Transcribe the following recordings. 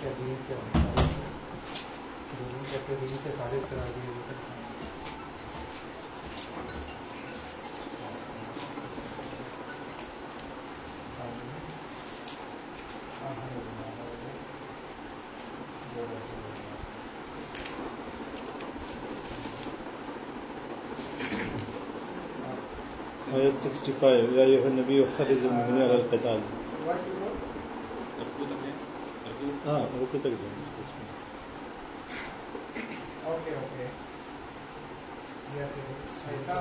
کے دین سے دین کے دین سے خارج کرا دیے آیت 65 یا ایوہ النبی حرز المؤمنین علی القتال ہاں رکو تک جائیں اوکے اوکے یا پھر ایسا اور ایسا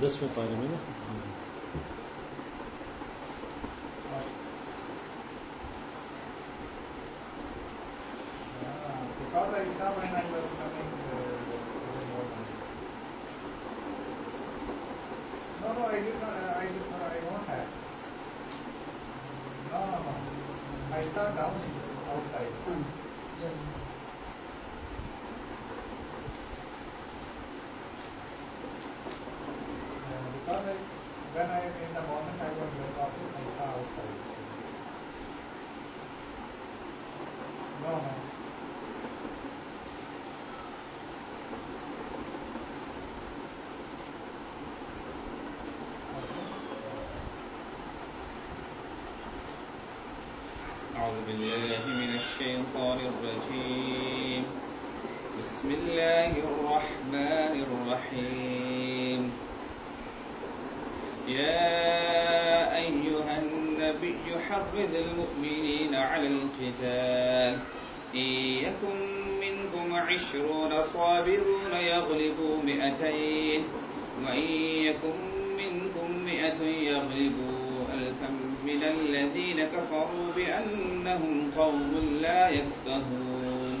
دس میں پارے میں نا۔ I saw down outside. Uh, because I, when I in the morning I was in the office, I saw outside. No, no. أعوذ بالله من الشيطان الرجيم بسم الله الرحمن الرحيم يا أيها النبي حرض المؤمنين على القتال إن يكن منكم عشرون صابرون يغلبوا مئتين وإن يكن منكم مئة يغلبوا ألفا من الذين كفروا بأنهم قوم لا يفقهون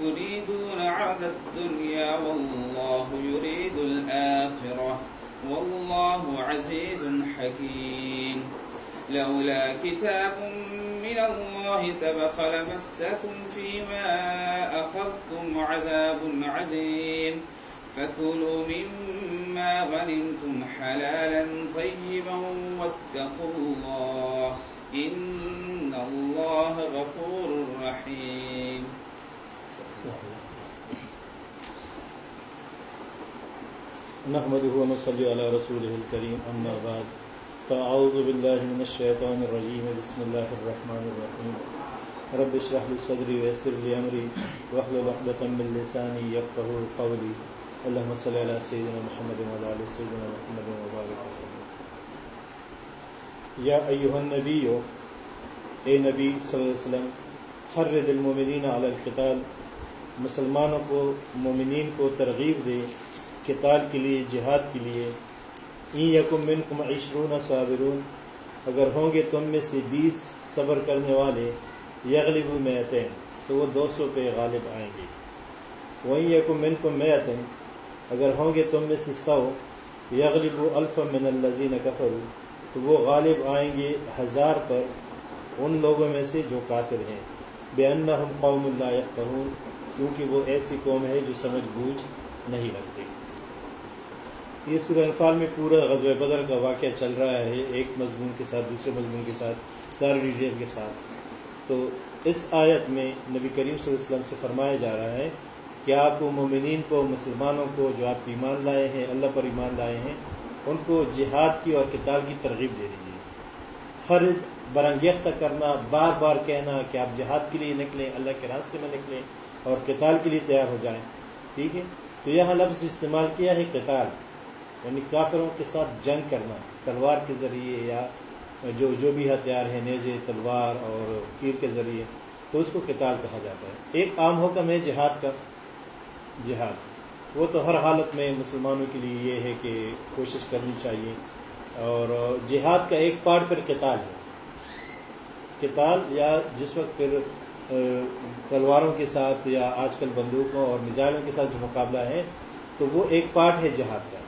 تريدون عرض الدنيا والله يريد الآخرة والله عزيز حكيم. لولا كتاب من الله سبق لمسكم فيما أخذتم عذاب عظيم فكلوا مما غنمتم حلالا طيبا واتقوا الله إن الله غفور رحيم. نحمده ونصلي على رسوله الكريم، أما بعد، فأعوذ بالله من الشيطان الرجيم، بسم الله الرحمن الرحيم. رب اشرح لي صدري ويسر لي أمري، واحلل عقدة من لساني يفقهوا قولي. اللهم صل على سيدنا محمد وعلى آل سيدنا محمد وبارك وسلم. يا أيها النبي اے نبی صلی اللہ علیہ وسلم حرد المومنین علی القتال مسلمانوں کو، مومنین کو ترغیب دے قتال کے لیے، جہاد کے لیے۔ این یکم منکم عشرون صابرون، اگر ہوں گے تم میں سے بیس صبر کرنے والے یغلب میتین تو وہ دو سو پہ غالب آئیں گے۔ وہیں یکم منکم میتن اگر ہوں گے تم میں سے سو یغلب الف من الزین کفر تو وہ غالب آئیں گے ہزار پر، ان لوگوں میں سے جو کافر ہیں۔ بے قوم اللہ یفتہون کیونکہ وہ ایسی قوم ہے جو سمجھ بوجھ نہیں رکھتی۔ یہ سورہ انفال میں پورا غزوہ بدر کا واقعہ چل رہا ہے، ایک مضمون کے ساتھ، دوسرے مضمون کے ساتھ سارے ڈیٹیل کے ساتھ۔ تو اس آیت میں نبی کریم صلی اللہ علیہ وسلم سے فرمایا جا رہا ہے کہ آپ مومنین کو، مسلمانوں کو جو آپ ایمان لائے ہیں، اللہ پر ایمان لائے ہیں، ان کو جہاد کی اور کتاب کی ترغیب دے دیجیے خرد برنگیختہ کرنا، بار بار کہنا کہ آپ جہاد کے لیے نکلیں، اللہ کے راستے میں نکلیں اور کتال کے لیے تیار ہو جائیں۔ ٹھیک ہے؟ تو یہاں لفظ استعمال کیا ہے کتال یعنی کافروں کے ساتھ جنگ کرنا، تلوار کے ذریعے یا جو جو بھی ہتھیار ہیں، نیزے، تلوار اور تیر کے ذریعے، تو اس کو کتال کہا جاتا ہے۔ ایک عام حکم ہے جہاد کا۔ جہاد، وہ تو ہر حالت میں مسلمانوں کے لیے یہ ہے کہ کوشش کرنی چاہیے۔ اور جہاد کا ایک پارٹ پھر قتال ہے۔ قتال یا جس وقت پھر تلواروں کے ساتھ یا آج کل بندوقوں اور میزائلوں کے ساتھ جو مقابلہ ہے، تو وہ ایک پارٹ ہے جہاد کا۔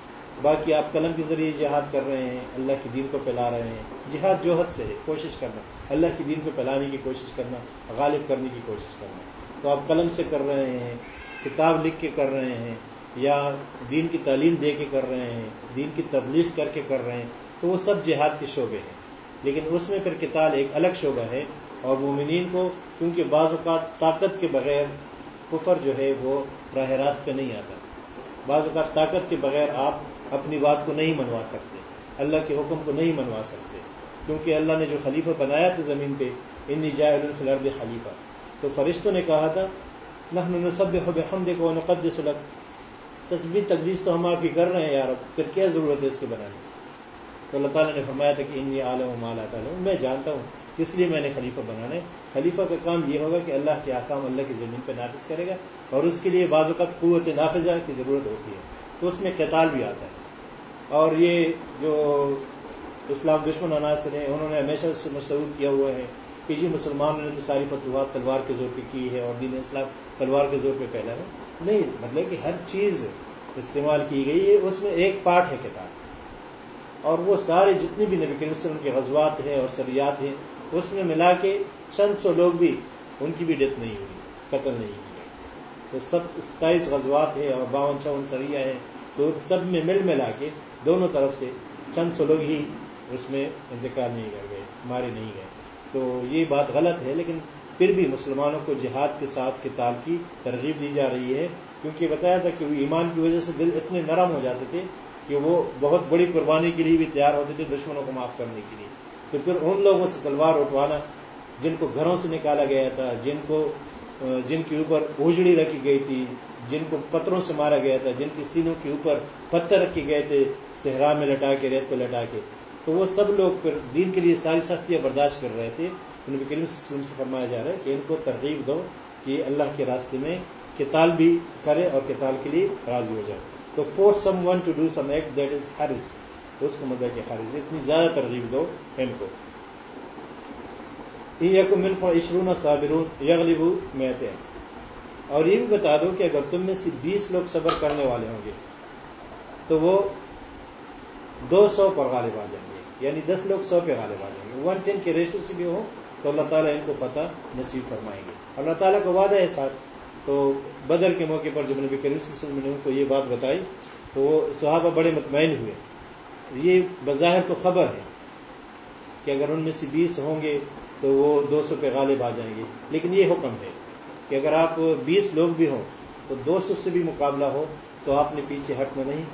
باقی آپ قلم کے ذریعے جہاد کر رہے ہیں، اللہ کی دین کو پھیلا رہے ہیں۔ جہاد جوہد سے ہے، کوشش کرنا۔ اللہ کی دین کو پھیلانے کی کوشش کرنا، غالب کرنے کی کوشش کرنا۔ تو آپ قلم سے کر رہے ہیں، کتاب لکھ کے کر رہے ہیں، یا دین کی تعلیم دے کے کر رہے ہیں، دین کی تبلیغ کر کے کر رہے ہیں، تو وہ سب جہاد کے شعبے ہیں۔ لیکن اس میں پھر کتاب ایک الگ شعبہ ہے اور مومنین کو کیونکہ بعض اوقات طاقت کے بغیر کفر جو ہے وہ راہ راست پہ نہیں آتا۔ بعض اوقات طاقت کے بغیر آپ اپنی بات کو نہیں منوا سکتے۔ اللہ کے حکم کو نہیں منوا سکتے۔ کیونکہ اللہ نے جو خلیفہ بنایا تھا زمین پہ ان جائے الفلرد خلیفہ۔ تو فرشتوں نے کہا تھا، نحن نسبح بحمدک و نقدس لک۔ تصویر تقدیس تو ہم آپ کی کر رہے ہیں یار پھر کیا ضرورت ہے اس کے بنانے تو اللہ تعالیٰ نے فرمایا تھا کہ انی عالم و مالا تعالیٰ میں جانتا ہوں اس لیے میں نے خلیفہ بنانا ہے؟ خلیفہ کا کام یہ ہوگا کہ اللہ کے احکام اللہ کی زمین پہ نافذ کرے گا اور اس کے لیے بعض اوقات قوت نافذہ کی ضرورت ہوتی ہے۔ تو اس میں قتال بھی آتا ہے۔ اور یہ جو اسلام دشمن عناصر ہیں، انہوں نے ہمیشہ اس سے مشہور کیا ہوا ہے کہ جی مسلمانوں نے تو ساری فتوحات تلوار کے زور پہ کی ہے اور دین اسلام تلوار کے زور پہ پھیلا ہے۔ نہیں مطلب کہ ہر چیز استعمال کی گئی ہے، اس میں ایک پارٹ ہے کتاب اور وہ سارے جتنی بھی نبی کریم وسلم کے غزوات ہیں اور سریات ہیں اس میں ملا کے چند سو لوگ بھی، ان کی بھی ڈیتھ نہیں ہوئی، قتل نہیں کی تو سب ستائیس غزوات ہے اور باون چون سریا ہے تو سب میں مل ملا کے دونوں طرف سے چند سو لوگ ہی اس میں انتقال نہیں کر گئے، مارے نہیں گئے۔ تو یہ بات غلط ہے، لیکن پھر بھی مسلمانوں کو جہاد کے ساتھ کتاب کی ترغیب دی جا رہی ہے۔ کیونکہ بتایا تھا کہ وہ ایمان کی وجہ سے دل اتنے نرم ہو جاتے تھے کہ وہ بہت بڑی قربانی کے لیے بھی تیار ہوتے تھے، دشمنوں کو معاف کرنے کے لیے۔ تو پھر ان لوگوں سے تلوار اٹھوانا، جن کو گھروں سے نکالا گیا تھا، جن کو جن کے اوپر اجڑی رکھی گئی تھی، جن کو پتھروں سے مارا گیا تھا، جن کی سینوں کے اوپر پتھر رکھے گئے تھے، صحرا میں لٹا کے، ریت پہ لٹا کے۔ تو وہ سب لوگ پھر دین کے لیے ساری سختیاں برداشت کر رہے تھے۔ نبی کریم سے فرمایا جا رہا ہے کہ ان کو ترغیب دو کہ اللہ کے راستے میں کتال بھی کرے اور کتال کے لیے راضی ہو جائے۔ تو for someone to do some act that is ہیرز اس کو مدد کے خارج اتنی زیادہ ترغیب دو ان کو۔ عشرون صابرون یغلبو میتے اور یہ بھی بتا دو کہ اگر تم میں سے بیس لوگ صبر کرنے والے ہوں گے، تو وہ دو سو پر غالب آ جائیں گے۔ یعنی دس لوگ سو پہ غالب آ جائیں گے۔ ون ٹین کے ریشو سے بھی ہو تو اللہ تعالیٰ ان کو فتح نصیب فرمائیں گے۔ اللہ تعالیٰ کا وعدہ ہے ساتھ۔ تو بدر کے موقع پر جب نبی کریم صلی اللہ علیہ وسلم نے ان کو یہ بات بتائی، تو وہ صحابہ بڑے مطمئن ہوئے۔ یہ بظاہر تو خبر ہے کہ اگر ان میں سے بیس ہوں گے تو وہ دو سو پہ غالب آ جائیں گے۔ لیکن یہ حکم ہے کہ اگر آپ بیس لوگ بھی ہوں تو دو سو سے بھی مقابلہ ہو تو آپ نے پیچھے ہٹنا نہیں۔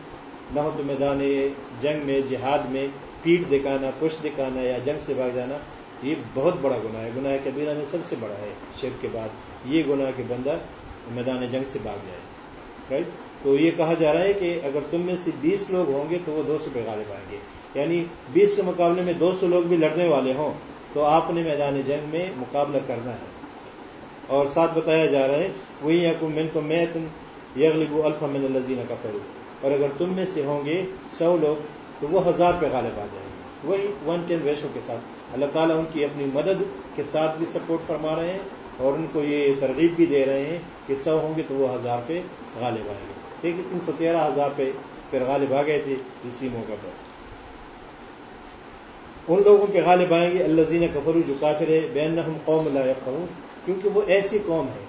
نہ ہو تو میدان جنگ میں، جہاد میں پیٹ دکھانا پشت دکھانا یا جنگ سے بھاگ جانا، یہ بہت بڑا گناہ ہے۔ گناہ کبیرہ میں سب سے بڑا ہے شیر کے بعد۔ یہ گناہ کے بندہ میدان جنگ سے بھاگ جائے۔ رائٹ تو یہ کہا جا رہا ہے کہ اگر تم میں سے بیس لوگ ہوں گے تو وہ دو سو پہ غالب آئیں گے۔ یعنی بیس کے مقابلے میں دو سو لوگ بھی لڑنے والے ہوں تو آپ نے میدان جنگ میں مقابلہ کرنا ہے۔ اور ساتھ بتایا جا رہا ہے وہی من کو میں تم یغلب الف من الزین کا فرو اور اگر تم میں سے ہوں گے سو لوگ تو وہ ہزار پہ غالب آ جائیں گے۔ وہی ون ٹین ریشو کے ساتھ۔ اللہ تعالیٰ ان کی اپنی مدد کے ساتھ بھی سپورٹ فرما رہے ہیں اور ان کو یہ ترغیب بھی دے رہے ہیں کہ سو ہوں گے تو وہ ہزار پہ غالب آئیں گے۔ ٹھیک ہے تین سو تیرہ ہزار پہ پھر غالب آ گئے تھے اسی موقع پر۔ ان لوگوں کے غالب آئیں گے اللہ زین کفرو جو کافر ہے بین ہم قوم اللہ یفقہون کیونکہ وہ ایسی قوم ہے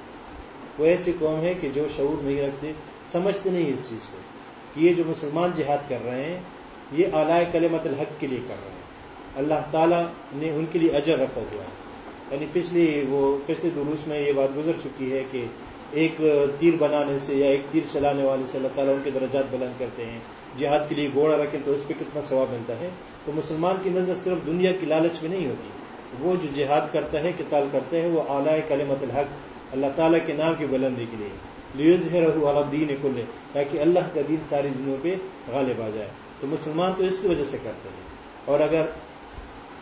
وہ ایسی قوم ہے کہ جو شعور نہیں رکھتے، سمجھتے نہیں اس چیز کو کہ یہ جو مسلمان جہاد کر رہے ہیں، یہ اعلیٰ کلمت الحق کے لیے کر رہے ہیں۔ اللہ تعالیٰ نے ان کے لیے اجر رکھا ہوا ہے۔ یعنی پچھلی وہ، پچھلے دروس میں یہ بات گزر چکی ہے کہ ایک تیر بنانے سے یا ایک تیر چلانے والے سے اللہ تعالیٰ ان کے درجات بلند کرتے ہیں، جہاد کے لیے گھوڑا رکھیں تو اس پہ کتنا ثواب ملتا ہے؟ تو مسلمان کی نظر صرف دنیا کی لالچ میں نہیں ہوتی۔ وہ جو جہاد کرتا ہے کتال کرتا ہے، وہ اعلیٰ کلمت الحق، اللہ تعالیٰ کے نام کی بلندی کے لیے۔ لیوز ہے رہو الدین کل تاکہ اللہ کا دین ساری دنوں پہ غالب آ جائے۔ تو مسلمان تو اس کی وجہ سے کرتے ہیں۔ اور اگر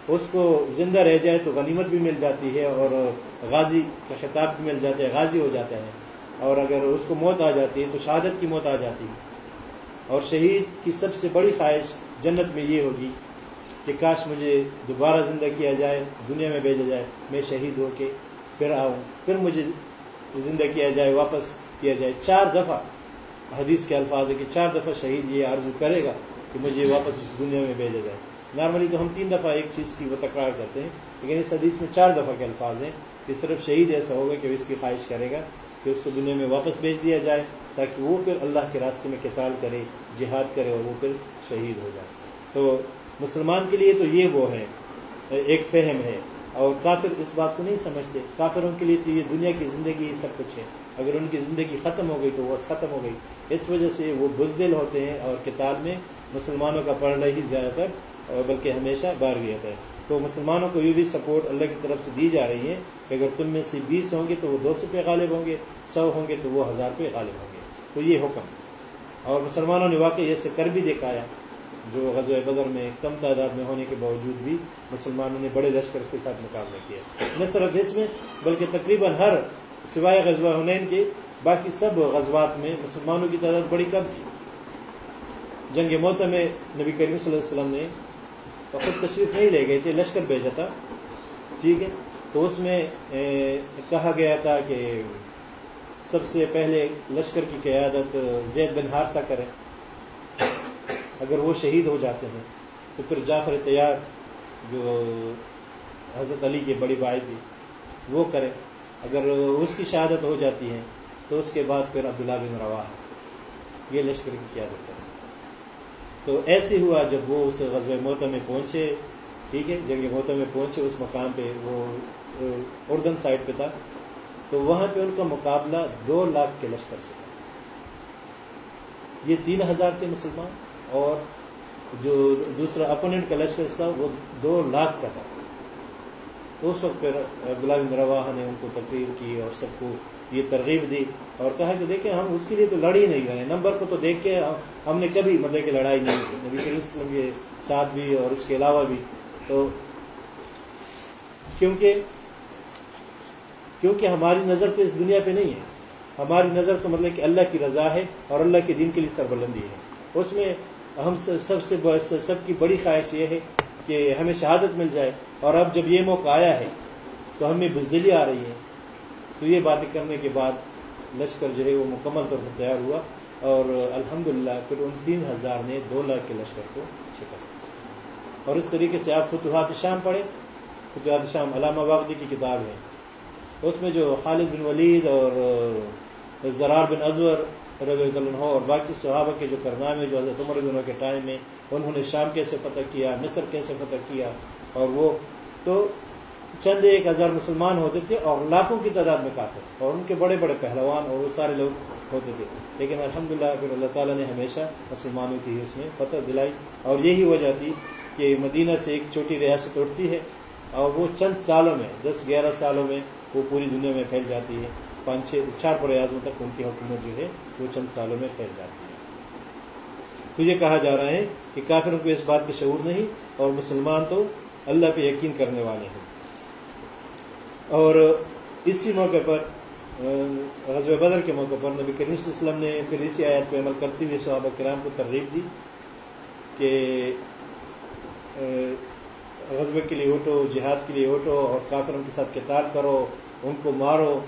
اس کو زندہ رہ جائے تو غنیمت بھی مل جاتی ہے اور غازی کا خطاب بھی مل جاتا ہے، غازی ہو جاتا ہے۔ اور اگر اس کو موت آ جاتی ہے تو شہادت کی موت آ جاتی ہے۔ اور شہید کی سب سے بڑی خواہش جنت میں یہ ہوگی کہ کاش مجھے دوبارہ زندہ کیا جائے، دنیا میں بھیجا جائے، میں شہید ہو کے پھر آؤں، پھر مجھے زندہ کیا جائے، واپس کیا جائے۔ چار دفعہ حدیث کے الفاظ ہے کہ چار دفعہ شہید یہ عرض کرے گا کہ مجھے واپس دنیا میں بھیجا جائے۔ نارملی تو ہم تین دفعہ ایک چیز کی وہ تکرار کرتے ہیں، لیکن اس حدیث میں چار دفعہ کے الفاظ ہیں کہ صرف شہید ایسا ہوگا کہ وہ اس کی خواہش کرے گا کہ اس کو دنیا میں واپس بھیج دیا جائے تاکہ وہ پھر اللہ کے راستے میں کتال کرے، جہاد کرے اور وہ پھر شہید ہو جائے۔ تو مسلمان کے لیے تو یہ وہ ہے، ایک فہم ہے۔ اور کافر اس بات کو نہیں سمجھتے، کافروں کے لیے تو یہ دنیا کی زندگی ہی سب کچھ ہے۔ اگر ان کی زندگی ختم ہو گئی تو وہ ختم ہو گئی۔ اس وجہ سے وہ بزدل ہوتے ہیں اور کتاب میں مسلمانوں کا پڑھنا ہی زیادہ تر بلکہ ہمیشہ بار بھی ہوتا ہے۔ تو مسلمانوں کو یہ بھی سپورٹ اللہ کی طرف سے دی جا رہی ہے کہ اگر تم میں سے بیس ہوں گے تو وہ دو سو پہ غالب ہوں گے، سو ہوں گے تو وہ ہزار پہ غالب ہوں گے۔ تو یہ حکم۔ اور مسلمانوں نے واقعی ایسے کر بھی دکھایا جو غزوہ بدر میں کم تعداد میں ہونے کے باوجود بھی مسلمانوں نے بڑے لشکر اس کے ساتھ مقابلہ کیا۔ نہ صرف اس میں، بلکہ تقریباً ہر سوائے غزوہ حنین کے باقی سب غزوات میں مسلمانوں کی تعداد بڑی کم تھی۔ جنگ موتا میں نبی کریم صلی اللہ علیہ وسلم نے خود تشریف نہیں لے گئے تھے، لشکر بھیجا تھا۔ ٹھیک ہے؟ تو اس میں کہا گیا تھا کہ سب سے پہلے لشکر کی قیادت زید بن ہارسہ کریں اگر وہ شہید ہو جاتے ہیں، تو پھر جعفر تیار، جو حضرت علی کی بڑی بھائی تھی، وہ کرے۔ اگر اس کی شہادت ہو جاتی ہے، تو اس کے بعد پھر عبداللہ بن روا یہ لشکر کی قیادت۔ تو ایسے ہوا جب وہ اس غزوہ موتا میں پہنچے، ٹھیک ہے، جنگ موتا میں پہنچے، اس مقام پہ وہ اردن سائڈ پہ تھا، تو وہاں پہ ان کا مقابلہ دو لاکھ کے لشکر سے یہ تین ہزار کے مسلمان اور جو دوسرا اپوننٹ کا لشکر تھا، وہ دو لاکھ کا تھا۔ تو اس وقت پھر گلاب روا نے ان کو تقریر کی اور سب کو یہ ترغیب دی اور کہا کہ دیکھیں ہم اس کے لیے تو لڑ ہی نہیں رہے نمبر کو تو دیکھ کے ہم نے کبھی مطلب کہ لڑائی نہیں کی۔ نبی کریم وسلم کے ساتھ بھی اور اس کے علاوہ بھی۔ تو کیونکہ کیونکہ ہماری نظر تو اس دنیا پہ نہیں ہے۔ ہماری نظر تو مطلب کہ اللہ کی رضا ہے اور اللہ کے دین کے لیے سربلندی ہے۔ اس میں ہم سب سے سب کی بڑی خواہش یہ ہے کہ ہمیں شہادت مل جائے۔ اور اب جب یہ موقع آیا ہے تو ہمیں بزدلی آ رہی ہے۔ تو یہ باتیں کرنے کے بعد لشکر جو ہے وہ مکمل طور پر تیار ہوا اور الحمدللہ پھر ان تین ہزار نے دو لاکھ کے لشکر کو شکست اور اس طریقے سے آپ فتوحات شام پڑھیں۔ فتوحات شام علامہ واقعی کی کتاب ہے۔ اس میں جو خالد بن ولید اور زرار بن ازور رضی اللہ عنہ اور باقی صحابہ کے جو کارنامے جو حضرت عمر دنوں کے ٹائم میں، انہوں نے شام کیسے فتح کیا، مصر کیسے فتح کیا اور وہ تو چند ایک ہزار مسلمان ہوتے تھے اور لاکھوں کی تعداد میں کافی اور ان کے بڑے بڑے پہلوان اور وہ سارے لوگ ہوتے تھے۔ لیکن الحمدللہ پھر اللہ تعالیٰ نے ہمیشہ مسلمانوں کی اس میں فتح دلائی اور یہی وجہ تھی کہ مدینہ سے ایک چھوٹی ریاست اٹھتی ہے اور وہ چند سالوں میں، دس، گیارہ سالوں میں وہ پوری دنیا میں پھیل جاتی ہے۔ پانچ، چھ، چار بڑے اعظموں تک ان کی حکومت جو ہے وہ چند سالوں میں پھیل جاتی ہے۔ تو یہ کہا جا رہا ہے کہ کافروں کو اس بات کے شعور نہیں اور مسلمان تو اللہ پہ یقین کرنے والے ہیں۔ اور اسی موقع پر حضب بدر کے موقع پر نبی کریم صلی اللہ علیہ وسلم نے پھر اسی آیت پہ عمل کرتے ہوئے صحابہ کرام کو ترغیب دی کہ غزبے کے لیے اٹھو، جہاد کے لیے اٹھو اور کافروں کے ساتھ کتاب کرو، ان کو مارو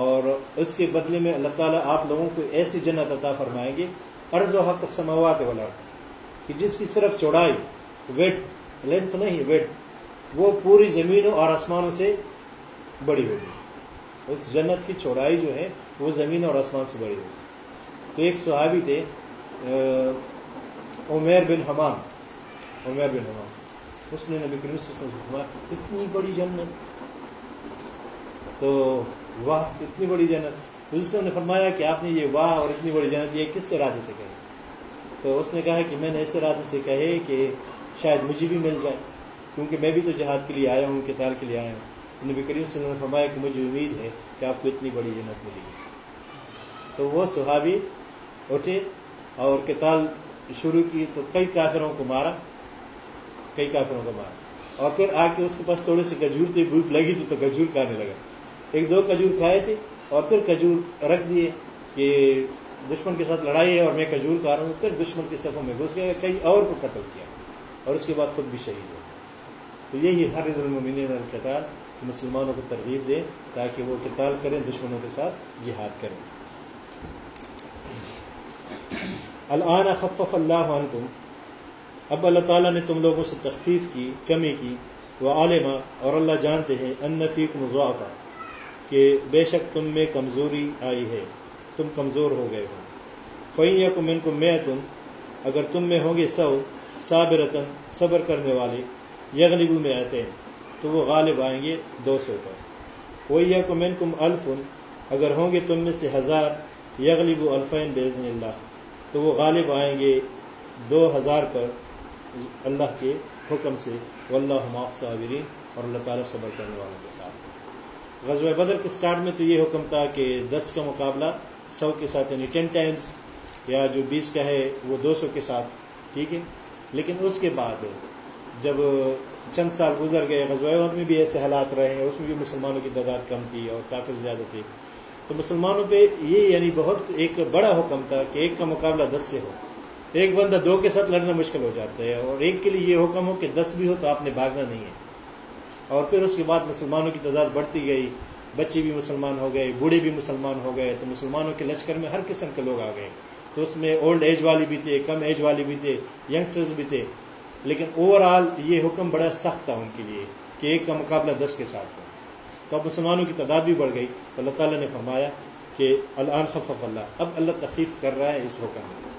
اور اس کے بدلے میں اللہ تعالیٰ آپ لوگوں کو ایسی جنت عطا فرمائیں گے، عرض و حق سماوات والا کہ جس کی صرف چوڑائی ویٹ لینتھ نہیں ویٹ وہ پوری زمینوں اور آسمانوں سے بڑی ہوگی۔ اس جنت کی چوڑائی جو ہے، وہ زمین اور آسمان سے بڑی ہوگی۔ تو ایک صحابی تھے عمیر بن حمام۔ عمیر بن حمام۔ اس نے نبی کریم صلی اللہ علیہ وسلم اتنی بڑی جنت۔ تو واہ، اتنی بڑی جنت۔ تو اس نے فرمایا کہ آپ نے یہ واہ اور اتنی بڑی جنت یہ کس ارادے سے کہے تو اس نے کہا کہ میں نے ایسے ارادے سے کہے کہ شاید مجھے بھی مل جائے، کیونکہ میں بھی تو جہاد کے لیے آیا ہوں، کتاب کے لیے آیا ہوں۔ نبی کریم صلی اللہ علیہ وسلم نے فرمایا کہ مجھے امید ہے کہ آپ کو اتنی بڑی جنت ملے گی۔ تو وہ صحابی اٹھے اور کتاب شروع کی تو کئی کافروں کو مارا، کئی کافروں کو مارا۔ اور پھر آ کے اس کے پاس تھوڑے سے کھجور تھے بھوک لگی تھی تو کھجور کھانے لگا۔ ایک دو کھجور کھائے تھے اور پھر کھجور رکھ دیے کہ دشمن کے ساتھ لڑائی ہے اور میں کھجور کھا رہا ہوں۔ پھر دشمن کے صفوں میں گھس گیا، کئی اور کو قتل کیا اور اس کے بعد خود بھی شہید ہو تو یہی ہر المومنین القتال مسلمانوں کو ترغیب دے تاکہ وہ قتال کریں، دشمنوں کے ساتھ جہاد کریں۔ الان خفف اللہ عنکم۔ اب اللہ تعالیٰ نے تم لوگوں سے تخفیف کی، کمی کی۔ وہ عالمہ، اور اللہ جانتے ہیں، ان نفیق مضافہ کہ بے شک تم میں کمزوری آئی ہے۔ تم کمزور ہو گئے ہو۔ فعین یا ان کو میں تم اگر تم میں ہوں گے سو، صابرتاً، صبر کرنے والے، یغلبو میں آتے ہیں تو وہ غالب آئیں گے دو سو پر۔ وہی یا کم کم الفن، اگر ہوں گے تم میں سے ہزار، یغلب الفین بزن اللہ۔ تو وہ غالب آئیں گے دو ہزار پر اللہ کے حکم سے۔ واللہ معاف صابرین اور اللہ تعالیٰ صبر کرنے والوں کے ساتھ۔ غزوہ بدر کے سٹارٹ میں تو یہ حکم تھا کہ دس کا مقابلہ سو کے ساتھ یعنی ٹین ٹائمز یا جو بیس کا ہے، وہ دو سو کے ساتھ، ٹھیک ہے؟ لیکن اس کے بعد، جب چند سال گزر گئے غزوہ میں بھی ایسے حالات رہے ہیں، اس میں بھی مسلمانوں کی تعداد کم تھی اور کافی زیادہ تھی تو مسلمانوں پہ یہ یعنی بہت ایک بڑا حکم تھا کہ ایک کا مقابلہ دس سے ہو۔ ایک بندہ دو کے ساتھ لڑنا مشکل ہو جاتا ہے اور ایک کے لیے یہ حکم ہو کہ دس بھی ہو تو آپ نے بھاگنا نہیں ہے۔ اور پھر اس کے بعد مسلمانوں کی تعداد بڑھتی گئی، بچے بھی مسلمان ہو گئے، بوڑھے بھی مسلمان ہو گئے، تو مسلمانوں کے لشکر میں ہر قسم کے لوگ آ گئے۔ تو اس میں اولڈ ایج والے بھی تھے، کم ایج والے بھی تھے ینگسٹرز بھی تھے۔ لیکن اوور آل یہ حکم بڑا سخت تھا ان کے لیے کہ ایک کا مقابلہ دس کے ساتھ ہو تو اب مسلمانوں کی تعداد بھی بڑھ گئی۔ تو اللہ تعالیٰ نے فرمایا کہ الان خفف اللہ۔ اب اللہ تخفیف کر رہا ہے اس حکم میں۔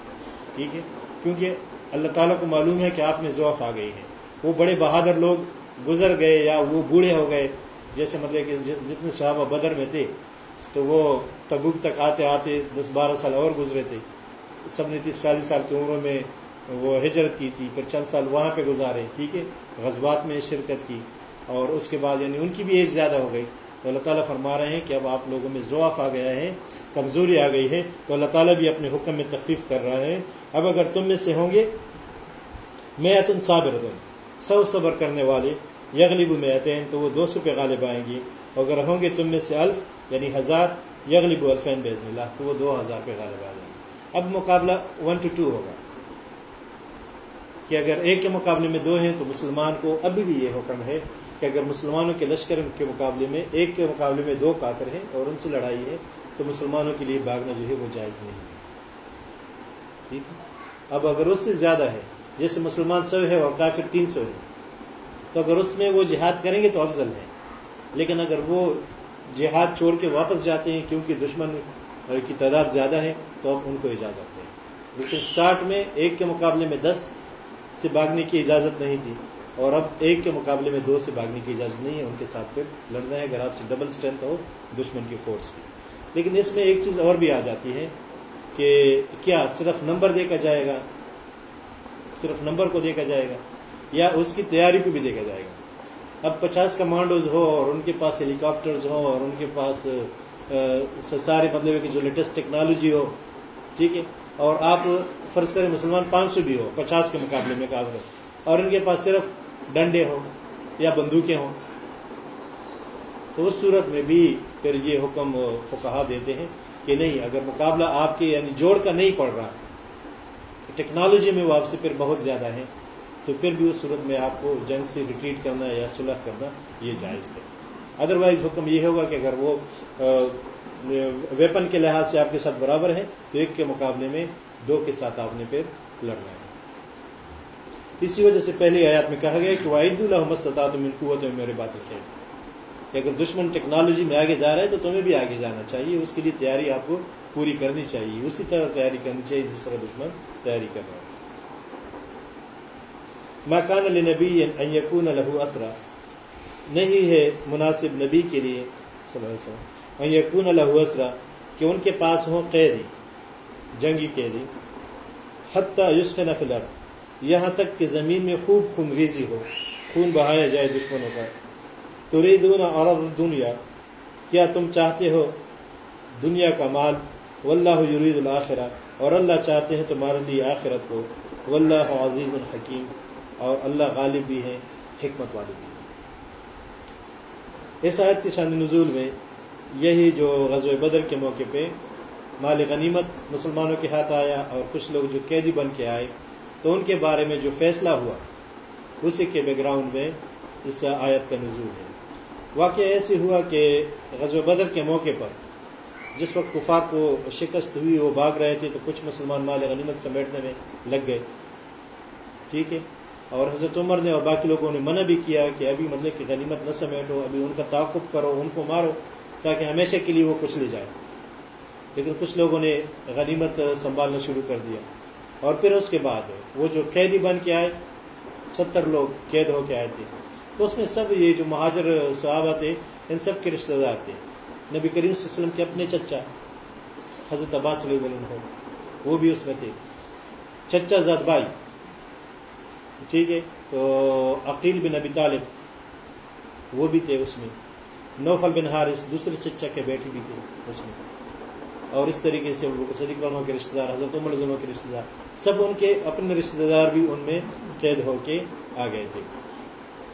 ٹھیک ہے؟ کیونکہ اللہ تعالیٰ کو معلوم ہے کہ آپ میں ضعف آ گئی ہے۔ وہ بڑے بہادر لوگ گزر گئے یا وہ بوڑھے ہو گئے۔ جیسے مطلب کہ جتنے صحابہ بدر میں تھے، تو وہ تبوک تک آتے آتے دس بارہ سال اور گزرے تھے۔ سب نے تیس چالیس سال کی عمروں میں وہ ہجرت کی تھی، پھر چند سال وہاں پہ گزارے، ٹھیک ہے؟ غذبات میں شرکت کی اور اس کے بعد یعنی ان کی بھی ایج زیادہ ہو گئی۔ تو اللہ تعالیٰ فرما رہے ہیں کہ اب آپ لوگوں میں ضعف آ گیا ہے، کمزوری آ گئی ہے، تو اللہ تعالیٰ بھی اپنے حکم میں تخفیف کر رہا ہے۔ اب اگر تم میں سے ہوں گے میں تم صابر دوں سو صبر کرنے والے یغلب میں آتے ہیں تو وہ دو سو پہ غالب آئیں گے اگر ہوں گے تم میں سے الف یعنی ہزار یغلب الفین بیزن اللہ، تو وہ دو ہزار پہ غالب آ جائیں گے۔ اب مقابلہ ون ٹو ٹو ہوگا۔ کہ اگر ایک کے مقابلے میں دو ہیں تو مسلمان کو ابھی بھی یہ حکم ہے کہ اگر مسلمانوں کے لشکر کے مقابلے میں ایک کے مقابلے میں دو کافر ہیں اور ان سے لڑائی ہے تو مسلمانوں کے لیے بھاگنا جو ہے وہ جائز نہیں ہے۔ ٹھیک ہے؟ اب اگر اس سے زیادہ ہے، جیسے مسلمان سو ہے اور کافر تین سو ہے، تو اگر اس میں وہ جہاد کریں گے تو افضل ہے۔ لیکن اگر وہ جہاد چھوڑ کے واپس جاتے ہیں کیونکہ دشمن کی تعداد زیادہ ہے، تو اب ان کو اجازت ہے۔ لیکن سٹارٹ میں ایک کے مقابلے میں دس سے بھاگنے کی اجازت نہیں تھی۔ اور اب ایک کے مقابلے میں دو سے بھاگنے کی اجازت نہیں ہے، ان کے ساتھ پھر لڑنا ہے۔ اگر آپ سے ڈبل اسٹرینتھ ہو، دشمن کی فورس کی۔ لیکن اس میں ایک چیز اور بھی آ جاتی ہے کہ کیا صرف نمبر دیکھا جائے گا؟ صرف نمبر کو دیکھا جائے گا؟ یا اس کی تیاری کو بھی دیکھا جائے گا؟ اب پچاس کمانڈوز ہو اور ان کے پاس ہیلی کاپٹرز ہوں اور ان کے پاس سارے مطلب کہ جو لیٹسٹ ٹیکنالوجی ہو، ٹھیک ہے؟ اور آپ فرض کریں مسلمان پانچ سو بھی ہو، پچاس کے مقابلے میں کافر اور ان کے پاس صرف ڈنڈے ہوں یا بندوقیں ہوں۔ تو اس صورت میں بھی پھر یہ حکم فکہ دیتے ہیں کہ نہیں، اگر مقابلہ آپ کے یعنی جوڑ کا نہیں پڑ رہا، ٹیکنالوجی میں وہ آپ سے پھر بہت زیادہ ہے تو پھر بھی اس صورت میں آپ کو جنگ سے ریٹریٹ کرنا یا صلح کرنا یہ جائز ہے۔ ادروائز حکم یہ ہوگا کہ اگر وہ ویپن کے لحاظ سے آپ کے ساتھ برابر ہے تو ایک کے مقابلے میں دو کے ساتھ آپ نے پھر لڑنا ہے۔ اسی وجہ سے پہلی آیات میں کہا گیا کہ واحد الحمد من قوت میں میرے بات رکھے اگر دشمن ٹیکنالوجی میں آگے جا رہا ہے تو تمہیں بھی آگے جانا چاہیے، اس کے لیے تیاری آپ کو پوری کرنی چاہیے۔ اسی طرح تیاری کرنی چاہیے جس طرح دشمن تیاری کر رہا ہے مکان علی نبی یقون لہو اسرا نہیں ہے مناسب نبی کے لیے، صلی اللہ علیہ وسلم یقون لہو اسرا کہ ان کے پاس ہوں قیدی۔ جنگی قیدی، حتیٰ یسکن فلر یہاں تک کہ زمین میں خوب خون ریزی ہو، خون بہایا جائے دشمنوں کا تریدون عرب دنیا کیا تم چاہتے ہو دنیا کا مال؟ واللہ یرید الآخرہ اور اللہ چاہتے ہیں تمہارے لیے آخرت کو۔ واللہ عزیز الحکیم اور اللہ غالب بھی ہیں، حکمت والے بھی ہیں۔ اس آیت کی شان نزول میں یہی جو غزوہ بدر کے موقع پہ مال غنیمت مسلمانوں کے ہاتھ آیا اور کچھ لوگ جو قیدی بن کے آئے تو ان کے بارے میں جو فیصلہ ہوا، اسی کے بیک گراؤنڈ میں اس آیت کا نزول ہے۔ واقعہ ایسے ہوا کہ غزوہ بدر کے موقع پر جس وقت کفار کو شکست ہوئی، وہ بھاگ رہے تھے تو کچھ مسلمان مال غنیمت سمیٹنے میں لگ گئے۔ ٹھیک ہے؟ اور حضرت عمر نے اور باقی لوگوں نے منع بھی کیا کہ ابھی مطلب کہ غنیمت نہ سمیٹو، ابھی ان کا تعاقب کرو، ان کو مارو تاکہ ہمیشہ کے لیے وہ کچھ لے جائے۔ لیکن کچھ لوگوں نے غنیمت سنبھالنا شروع کر دیا۔ اور پھر اس کے بعد وہ جو قیدی بن کے آئے، ستر لوگ قید ہو کے آئے تھے۔ تو اس میں سب یہ جو مہاجر صحابہ تھے، ان سب کے رشتہ دار تھے۔ نبی کریم صلی اللہ علیہ وسلم کے اپنے چچا، حضرت عباس علیہ وسلم ہو وہ بھی اس میں تھے۔ چچا زاد بھائی، ٹھیک ہے، تو عقیل بن ابی طالب، وہ بھی تھے اس میں۔ نوفل بن حارث، دوسرے چچا کے بیٹے بھی تھے اس میں۔ اور اس طریقے سے صدیق رحمٰ کے رشتہ دار، حضرت عمر ظلموں کے رشتہ دار، سب ان کے اپنے رشتہ دار بھی ان میں قید ہو کے آ گئے تھے۔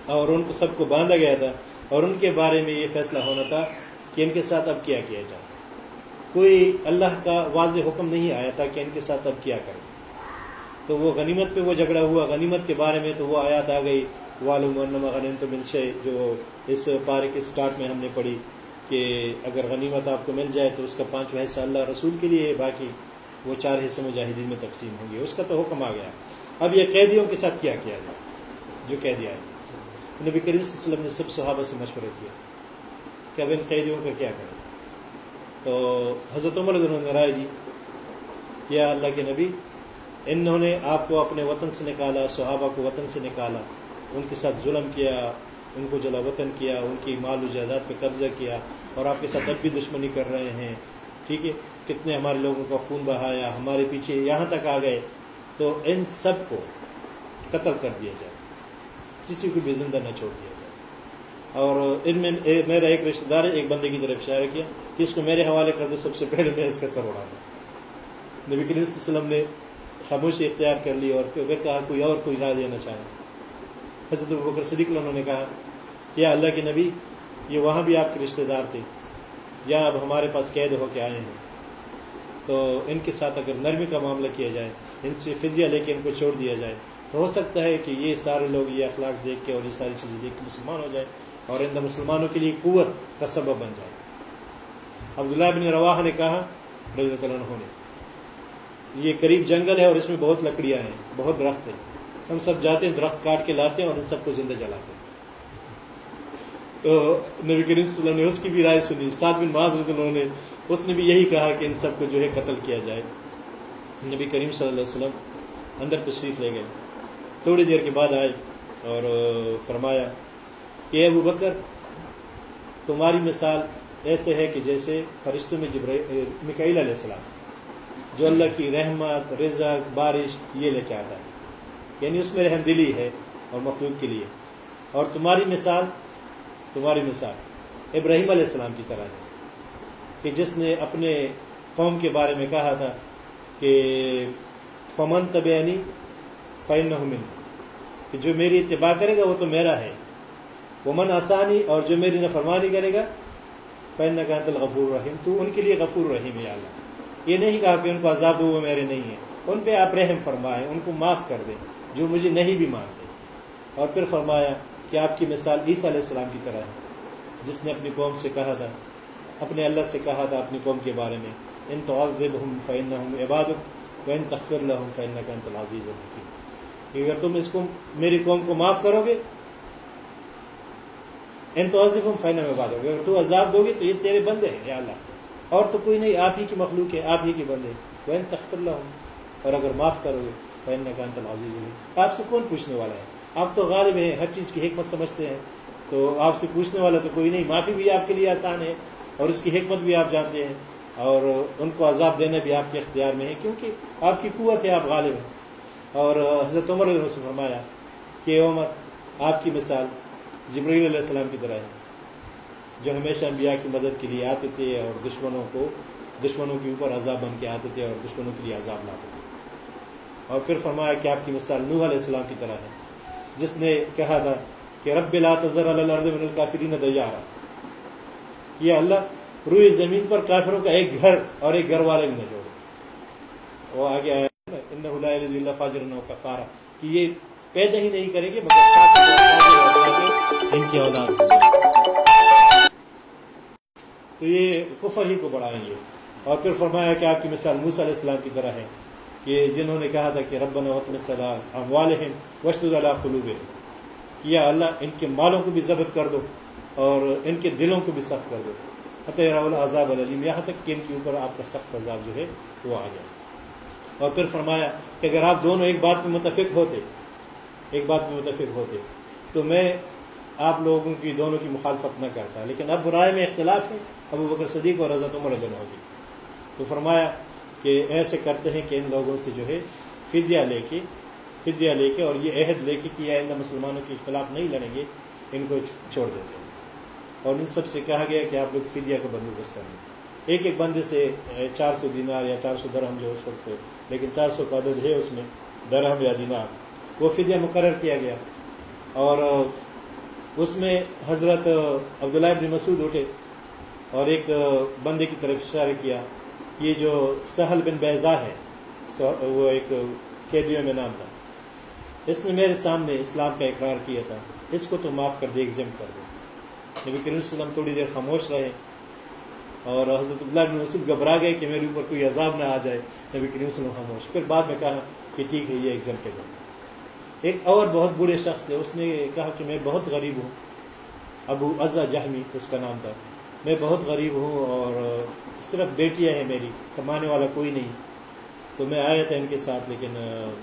اور ان کو سب کو باندھا گیا تھا اور ان کے بارے میں یہ فیصلہ ہونا تھا کہ ان کے ساتھ اب کیا کیا جائے۔ کوئی اللہ کا واضح حکم نہیں آیا تھا کہ ان کے ساتھ اب کیا کریں۔ تو وہ غنیمت پہ وہ جھگڑا ہوا، غنیمت کے بارے میں تو وہ آیات آ گئی والم غنیم تو ملشے جو اس پارے کے سٹارٹ میں ہم نے پڑھی۔ کہ اگر غنیمت آپ کو مل جائے تو اس کا پانچواں حصہ اللہ رسول کے لیے، باقی وہ چار حصے مجاہدین میں تقسیم ہوں گے۔ اس کا تو حکم آ گیا۔ اب یہ قیدیوں کے ساتھ کیا کیا جائے؟ جو قیدی آئے۔ نبی کریم صلی اللہ علیہ وسلم نے سب صحابہ سے مشورہ کیا کہ اب ان قیدیوں کا کیا کریں؟ تو حضرت عمر نے رائے دی، یا اللہ کے نبی، انہوں نے آپ کو اپنے وطن سے نکالا، صحابہ کو وطن سے نکالا، ان کے ساتھ ظلم کیا، ان کو جلا وطن کیا، ان کی مال و جائیداد پہ قبضہ کیا اور آپ کے ساتھ اب بھی دشمنی کر رہے ہیں۔ ٹھیک ہے؟ کتنے ہمارے لوگوں کا خون بہایا، ہمارے پیچھے یہاں تک آ گئے۔ تو ان سب کو قتل کر دیا جائے۔ کسی کو بھی زندہ نہ چھوڑ دیا جائے۔ اور ان میں میرا ایک رشتہ دار ہے، ایک بندے کی طرف اشارہ کیا کہ اس کو میرے حوالے کر دو، سب سے پہلے میں اس کا سر اڑا دوں۔ نبی کریم صلی اللہ علیہ وسلم نے خاموشی اختیار کر لی اور پھر کہا، کوئی اور کوئی رائے دینا چاہے۔ حضرت بکر صدیق انہوں نے کہا کہ اللہ کے نبی یہ وہاں بھی آپ کے رشتہ دار تھے، یا اب ہمارے پاس قید ہو کے آئے ہیں۔ تو ان کے ساتھ اگر نرمی کا معاملہ کیا جائے، ان سے فضیہ لے کے ان کو چھوڑ دیا جائے، تو ہو سکتا ہے کہ یہ سارے لوگ یہ اخلاق دیکھ کے اور یہ ساری چیزیں دیکھ کے مسلمان ہو جائے اور ان مسلمانوں کے لیے قوت کا سبب بن جائے۔ عبداللہ بن رواح نے کہا رضی اللہ عنہ نے، یہ قریب جنگل ہے اور اس میں بہت لکڑیاں ہیں، بہت درخت ہیں۔ ہم سب جاتے ہیں، درخت کاٹ کے لاتے ہیں اور ان سب کو زندہ جلاتے ہیں۔ نبی کریم صلی اللہ علیہ وسلم نے اس کی بھی رائے سنی۔ سات بن معاذ رضی اللہ نے اس نے بھی یہی کہا کہ ان سب کو جو ہے قتل کیا جائے۔ نبی کریم صلی اللہ علیہ وسلم اندر تشریف لے گئے۔ تھوڑی دیر کے بعد آئے اور فرمایا کہ ابو بکر، تمہاری مثال ایسے ہے کہ جیسے فرشتوں میں جبر مکیل علیہ السلام، جو اللہ کی رحمت، رزق، بارش، یہ لے کے آتا ہے۔ یعنی اس میں رحم دلی ہے اور مخلوق کے لیے۔ اور تمہاری مثال تمہاری مثال ابراہیم علیہ السلام کی طرح ہے کہ جس نے اپنے قوم کے بارے میں کہا تھا کہ فمن طبعنی فین من کہ جو میری اتباع کرے گا وہ تو میرا ہے۔ وہ من آسانی اور جو میری نفرمانی کرے گا فین نقات الغفور الرحیم تو ان کے لیے غفور الرحیم یا اللہ۔ یہ نہیں کہا کہ ان کو عذاب دو وہ میرے نہیں ہیں۔ ان پہ آپ رحم فرمائیں، ان کو معاف کر دیں، جو مجھے نہیں بھی مانتے۔ اور پھر فرمایا کہ آپ کی مثال عیسیٰ علیہ السلام کی طرح ہے، جس نے اپنی قوم سے کہا تھا، اپنے اللہ سے کہا تھا اپنی قوم کے بارے میں، ان تو ہم فین عباد وین تخر الحم فین کا انتظیز کہ اگر تم اس کو، میری قوم کو معاف کرو گے، ان تو ہم فین عباد ہوگے اگر تو عذاب دو گے تو یہ تیرے بندے ہیں، یا اللہ۔ اور تو کوئی نہیں، آپ ہی کی مخلوق ہے آپ ہی کے بندے وین تخر الحم اور اگر معاف کرو گے فین کا انتظیز ہوگی آپ سے کون پوچھنے والا ہے؟ آپ تو غالب ہیں، ہر چیز کی حکمت سمجھتے ہیں۔ تو آپ سے پوچھنے والا تو کوئی نہیں، معافی بھی آپ کے لیے آسان ہے اور اس کی حکمت بھی آپ جانتے ہیں۔ اور ان کو عذاب دینا بھی آپ کے اختیار میں ہے، کیونکہ آپ کی قوت ہے، آپ غالب ہیں۔ اور حضرت عمر علیہ سے فرمایا کہ عمر، آپ کی مثال جبریل علیہ السلام کی طرح ہے، جو ہمیشہ انبیاء کی مدد کے لیے آتے تھے اور دشمنوں کو، دشمنوں کے اوپر عذاب بن کے آتے تھے اور دشمنوں کے لیے عذاب لاتے تھے۔ اور پھر فرمایا کہ آپ کی مثال نوح علیہ السلام کی طرح ہے۔ جس نے کہا تھا کہ رب لا تذر الارض من الکافرین دیارا۔ یہ اللہ روئے زمین پر کافروں کا ایک گھر اور ایک گھر والے بھی نہ جوڑے۔ وہ آگے آیا انہ اللہ فاجر و کفارہ کہ یہ پیدا ہی نہیں کریں گے، مگر ان کی اولاد۔ تو یہ کفر ہی کو بڑھائیں گے۔ اور پھر فرمایا کہ آپ کی مثال موسیٰ علیہ السلام کی طرح ہے۔ کہ جنہوں نے کہا تھا کہ ربنا وطم السلام، اموالہم وشدد علی قلوبہم یا اللہ ان کے مالوں کو بھی ضبط کر دو اور ان کے دلوں کو بھی سخت کر دو۔ حتی راول عذاب العلیم، یہاں تک کہ ان کے اوپر آپ کا سخت عذاب جو ہے وہ آ جائے۔ اور پھر فرمایا کہ اگر آپ دونوں ایک بات میں متفق ہوتے، ایک بات میں متفق ہوتے، تو میں آپ لوگوں کی، دونوں کی مخالفت نہ کرتا۔ لیکن اب رائے میں اختلاف ہے، ابو بکر صدیق اور حضرت عمر رضی اللہ ہوگی تو فرمایا کہ ایسے کرتے ہیں کہ ان لوگوں سے جو ہے فدیہ لے کے، فدیہ لے کے اور یہ عہد لے کے کہ یہ آئندہ مسلمانوں کے خلاف نہیں لڑیں گے، ان کو چھوڑ دیتے ہیں اور ان سب سے کہا گیا کہ آپ لوگ فدیہ کا بندوبست کر لیں۔ ایک ایک بندے سے چار سو دینار یا چار سو درہم جو اس وقت، لیکن چار سو کا عدد ہے اس میں، درہم یا دینار، وہ فدیہ مقرر کیا گیا۔ اور اس میں حضرت عبداللہ ابن مسعود اٹھے اور ایک بندے کی طرف اشارہ کیا۔ یہ جو سہل بن بیضا ہے وہ ایک قیدیوں میں نام تھا۔ اس نے میرے سامنے اسلام کا اقرار کیا تھا۔ اس کو تو معاف کر دے ایگزم کر دو نبی کریم وسلم تھوڑی دیر خاموش رہے۔ اور حضرت عبداللہ بن مسعود گھبرا گئے کہ میرے اوپر کوئی عذاب نہ آ جائے۔ نبی کریم وسلم خاموش۔ پھر بعد میں کہا کہ ٹھیک ہے، یہ ایگزم کے ایک اور بہت بڑے شخص تھے۔ اس نے کہا کہ میں بہت غریب ہوں۔ ابو اعضا جہمی، اس کا نام تھا۔ میں بہت غریب ہوں اور صرف بیٹیاں ہیں میری، کمانے والا کوئی نہیں۔ تو میں آیا تھا ان کے ساتھ، لیکن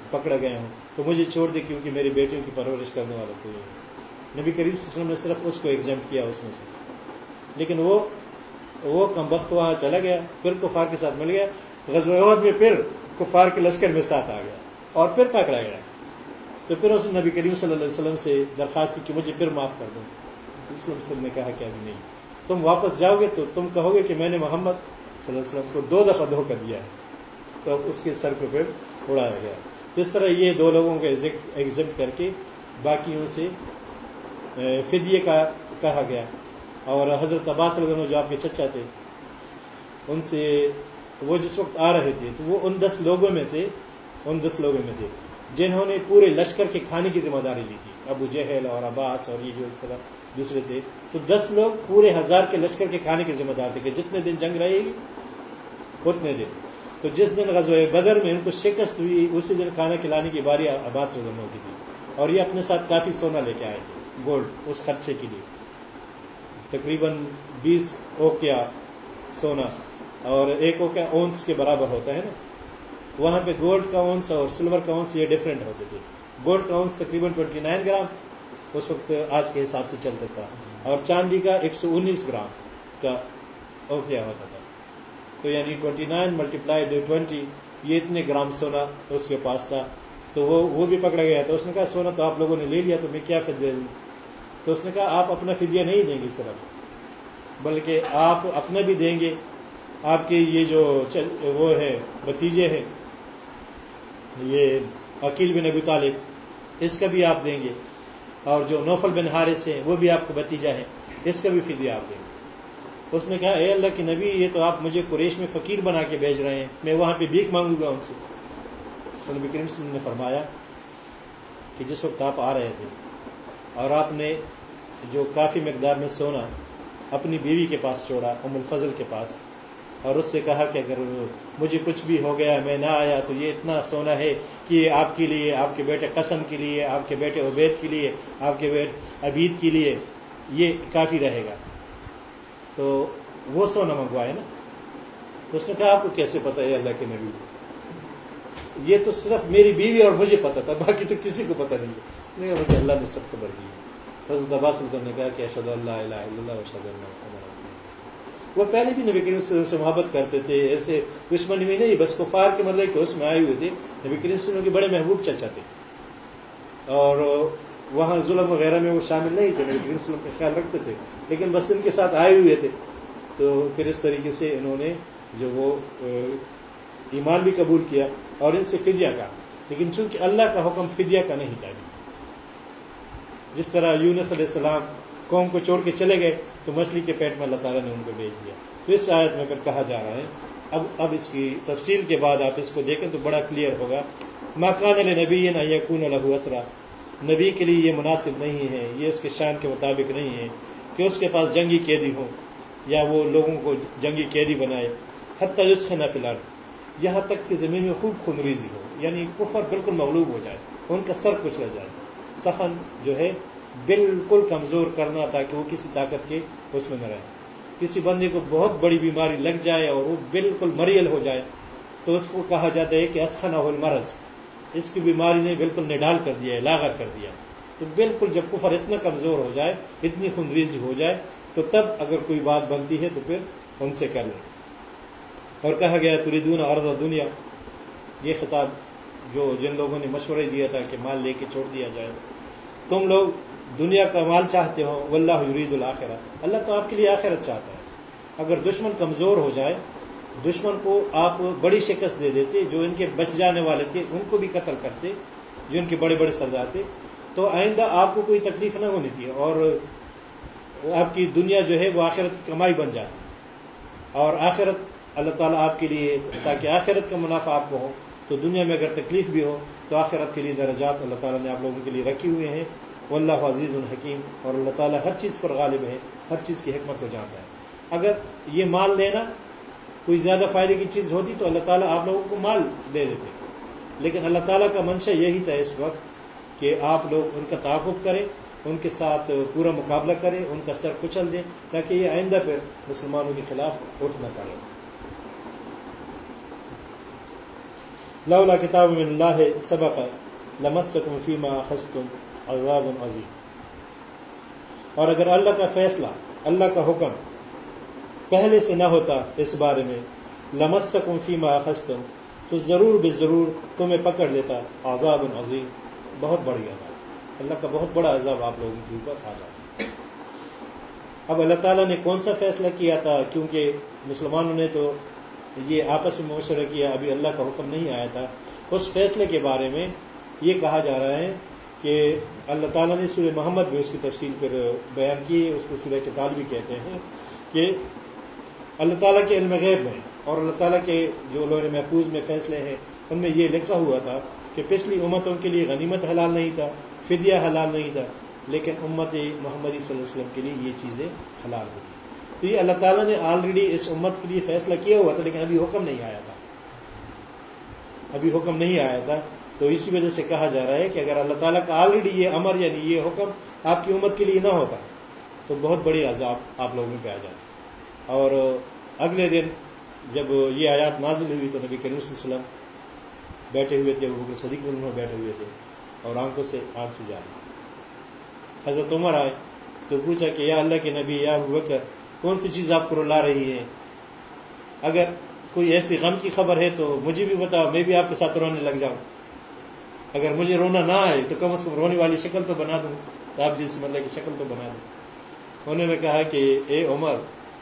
پکڑا گیا ہوں۔ تو مجھے چھوڑ دے، کیونکہ میری بیٹیوں کی پرورش کرنے والا کوئی نہیں۔ نبی کریم صلی اللہ علیہ وسلم نے صرف اس کو ایگزام کیا، اس میں سے۔ لیکن وہ وہ کم وقت وہاں چلا گیا، پھر کفار کے ساتھ مل گیا۔ غزوہ میں پھر کفار کے لشکر میں ساتھ آ گیا اور پھر پکڑا گیا۔ تو پھر اس نے نبی کریم صلی اللہ علیہ وسلم سے درخواست کی کہ مجھے پھر معاف کر دو۔ اس وسلم نے کہا کہ ابھی نہیں۔ تم واپس جاؤ گے تو تم کہو گے کہ میں نے محمد صلی اللہ علیہ وسلم کو دو دفعہ دھوکہ دیا ہے۔ تو اس کے سر کو پھر اڑایا گیا۔ اس طرح یہ دو لوگوں کو ایگزم کر کے باقیوں سے فدیے کا کہا گیا۔ اور حضرت عباس علیہ جو آپ کے چچا تھے، ان سے وہ جس وقت آ رہے تھے تو وہ ان دس لوگوں میں تھے۔ ان دس لوگوں میں تھے۔ جنہوں نے پورے لشکر کے کھانے کی ذمہ داری لی تھی۔ ابو جہل اور عباس اور یہ جو اس طرح دوسرے تھے تو دس لوگ پورے ہزار کے لشکر کے کھانے کے ذمہ دار تھے کہ جتنے دن جنگ رہے گی، اتنے دن۔ تو جس دن غزوہ بدر میں ان کو شکست ہوئی، اسی دن کھانا کھلانے کی باری عباس رضم ہوتی تھی۔ اور یہ اپنے ساتھ کافی سونا لے کے آئے تھے، گولڈ، اس خرچے کے لیے۔ تقریباً بیس اوکیا سونا۔ اور ایک اوکیا اونس کے برابر ہوتا ہے نا۔ وہاں پہ گولڈ کا اونس اور سلور کا اونس یہ ڈفرینٹ ہوتے تھے۔ گولڈ کا اونس تقریباً ٹوئنٹی نائن گرام اس وقت آج کے حساب سے چلتا تھا۔ اور چاندی کا ایک سو انیس گرام کا اوکیا ہوتا تھا تو یعنی twenty nine multiply twenty, یہ اتنے گرام سونا اس کے پاس تھا۔ تو وہ وہ بھی پکڑا گیا تھا اس نے کہا، سونا تو آپ لوگوں نے لے لیا تو میں کیا فدیہ دوں؟ تو اس نے کہا، آپ اپنا فدیہ نہیں دیں گے صرف، بلکہ آپ اپنا بھی دیں گے۔ آپ کے یہ جو وہ ہے بتیجے ہیں، یہ عقیل بن ابی طالب، اس کا بھی آپ دیں گے۔ اور جو نوفل بن حارث ہیں، وہ بھی آپ کو بتیجا ہے اس کا بھی فدیہ آپ دیں۔ گے اس نے کہا، اے اللہ کی نبی، یہ تو آپ مجھے قریش میں فقیر بنا کے بھیج رہے ہیں۔ میں وہاں پہ بھیک مانگوں گا ان سے۔ نبی کریم وسلم نے فرمایا کہ جس وقت آپ آ رہے تھے اور آپ نے جو کافی مقدار میں سونا اپنی بیوی کے پاس چھوڑا، ام الفضل کے پاس اور اس سے کہا کہ اگر مجھے کچھ بھی ہو گیا میں نہ آیا تو یہ اتنا سونا ہے کہ آپ کے لیے، آپ کے بیٹے قسم کے لیے، آپ کے بیٹے عبید کے لیے، آپ کے بیٹے عبید کے لیے یہ کافی رہے گا۔ تو وہ سونا منگوائے نا؟ تو اس نے کہا، آپ کو کیسے پتہ ہے اللہ کے نبی؟ یہ تو صرف میری بیوی اور مجھے پتہ تھا، باقی تو کسی کو پتہ نہیں ہے۔ مجھے اللہ نے سب خبر دی۔ حضرت عباس نے کہا کہ اشد اللہ الہ الا اللہ اشد اللہ وہ پہلے بھی نبی کریم صلی اللہ علیہ وسلم سے محبت کرتے تھے، ایسے دشمنی میں نہیں، بس کفار کے مطلب کہ اس میں آئے ہوئے تھے۔ نبی کریم صلی اللہ علیہ وسلم کے بڑے محبوب چچا تھے۔ اور وہاں ظلم وغیرہ میں وہ شامل نہیں تھے، نبی کریم صلی اللہ علیہ وسلم کا خیال رکھتے تھے۔ لیکن بس ان کے ساتھ آئے ہوئے تھے۔ تو پھر اس طریقے سے انہوں نے جو وہ ایمان بھی قبول کیا اور ان سے فدیہ کا۔ لیکن چونکہ اللہ کا حکم فدیہ کا نہیں تھا۔ جس طرح یونس علیہ السلام قوم کو چھوڑ کے چلے گئے تو مچھلی کے پیٹ میں اللہ تعالیٰ نے ان کو بھیج دیا۔ تو اس آیت میں پھر کہا جا رہا ہے، اب اب اس کی تفصیل کے بعد آپ اس کو دیکھیں تو بڑا کلیئر ہوگا۔ ماکان نبی یقون الح اسرا نبی کے لیے یہ مناسب نہیں ہے، یہ اس کے شان کے مطابق نہیں ہے کہ اس کے پاس جنگی قیدی ہوں یا وہ لوگوں کو جنگی قیدی بنائے۔ حتیٰ اس نہ فی یہاں تک کہ زمین میں خوب خونریزی ہو یعنی کفر بالکل مغلوب ہو جائے، ان کا سر کچلا جائے۔ سخن جو ہے، بالکل کمزور کرنا تاکہ وہ کسی طاقت کے اس میں نہ رہے۔ کسی بندے کو بہت بڑی بیماری لگ جائے اور وہ بالکل مریل ہو جائے، تو اس کو کہا جاتا ہے کہ اسخن المرض۔ اس کی بیماری نے بالکل نڈال کر دیا ہے، لاغر کر دیا تو بالکل جب کفر اتنا کمزور ہو جائے، اتنی خنریزی ہو جائے، تو تب اگر کوئی بات بنتی ہے تو پھر ان سے کر لیں۔ اور کہا گیا، تریدون عرض دنیا یہ خطاب جو جن لوگوں نے مشورہ دیا تھا کہ مال لے کے چھوڑ دیا جائے۔ تم لوگ دنیا کا مال چاہتے ہو، واللہ یرید الآخرہ اللہ تو آپ کے لیے آخرت چاہتا ہے۔ اگر دشمن کمزور ہو جائے، دشمن کو آپ بڑی شکست دے دیتے، جو ان کے بچ جانے والے تھے، ان کو بھی قتل کرتے، جو ان کے بڑے بڑے سردار تھے، تو آئندہ آپ کو کوئی تکلیف نہ ہونی تھی اور آپ کی دنیا جو ہے، وہ آخرت کی کمائی بن جاتی۔ اور آخرت، اللہ تعالیٰ آپ کے لیے، تاکہ آخرت کا منافع آپ کو ہو، تو دنیا میں اگر تکلیف بھی ہو، تو آخرت کے لیے درجات اللہ تعالیٰ نے آپ لوگوں کے لیے رکھی ہوئے ہیں۔ واللہ عزیز الحکیم اور اللہ تعالیٰ ہر چیز پر غالب ہے، ہر چیز کی حکمت کو جانتا ہے۔ اگر یہ مال لینا کوئی زیادہ فائدے کی چیز ہوتی تو اللہ تعالیٰ آپ لوگوں کو مال دے دیتے۔ لیکن اللہ تعالیٰ کا منشا یہی تھا اس وقت کہ آپ لوگ ان کا تعاقب کریں، ان کے ساتھ پورا مقابلہ کریں، ان کا سر کچل دیں تاکہ یہ آئندہ پھر مسلمانوں کے خلاف اٹھ نہ پڑے۔ لولا کتاب من اللہ سبق لمسکم فیما خستم۔ عذاب عظیم۔ اور اگر اللہ کا فیصلہ، اللہ کا حکم پہلے سے نہ ہوتا اس بارے میں، لمسکم فیما خستم تو ضرور بے ضرور تمہیں پکڑ لیتا عذاب عظیم۔ بہت بڑی عذاب۔ اللہ کا بہت بڑا عذاب آپ لوگوں کے اوپر آ جاتا اب اللہ تعالیٰ نے کون سا فیصلہ کیا تھا؟ کیونکہ مسلمانوں نے تو یہ آپس میں مشورہ کیا، ابھی اللہ کا حکم نہیں آیا تھا۔ اس فیصلے کے بارے میں یہ کہا جا رہا ہے کہ اللہ تعالیٰ نے سورہ محمد میں اس کی تفصیل پر بیان کی ہے اس کو سورہ کتال بھی کہتے ہیں کہ اللہ تعالیٰ کے علم غیب میں اور اللہ تعالیٰ کے جو لوہ محفوظ میں فیصلے ہیں، ان میں یہ لکھا ہوا تھا کہ پچھلی امتوں کے لیے غنیمت حلال نہیں تھا، فدیہ حلال نہیں تھا، لیکن امت محمدی صلی اللہ علیہ وسلم کے لیے یہ چیزیں حلال ہوئی تو یہ اللہ تعالیٰ نے آلریڈی اس امت کے لیے فیصلہ کیا ہوا تھا، لیکن ابھی حکم نہیں آیا تھا۔ ابھی حکم نہیں آیا تھا تو اسی وجہ سے کہا جا رہا ہے کہ اگر اللہ تعالیٰ کا آلریڈی یہ امر یعنی یہ حکم آپ کی امت کے لیے نہ ہوتا، تو بہت بڑی عذاب آپ لوگوں پہ آ جاتی۔ اور اگلے دن جب یہ آیات نازل ہوئی تو نبی کریم صلی اللہ علیہ وسلم بیٹھے ہوئے تھے وہ صدیق میں بیٹھے ہوئے تھے اور آنکھوں سے آنکھ جا حضرت عمر آئے تو پوچھا کہ یا اللہ کے نبی، یا بکر کون سی چیز آپ کو رلا رہی ہے اگر کوئی ایسی غم کی خبر ہے تو مجھے بھی بتاؤ، میں بھی آپ کے ساتھ رونے لگ جاؤں۔ اگر مجھے رونا نہ آئے تو کم از کم رونے والی شکل تو بنا دوں تو آپ جس مطلب کی شکل تو بنا دوں۔ انہوں نے کہا کہ اے عمر،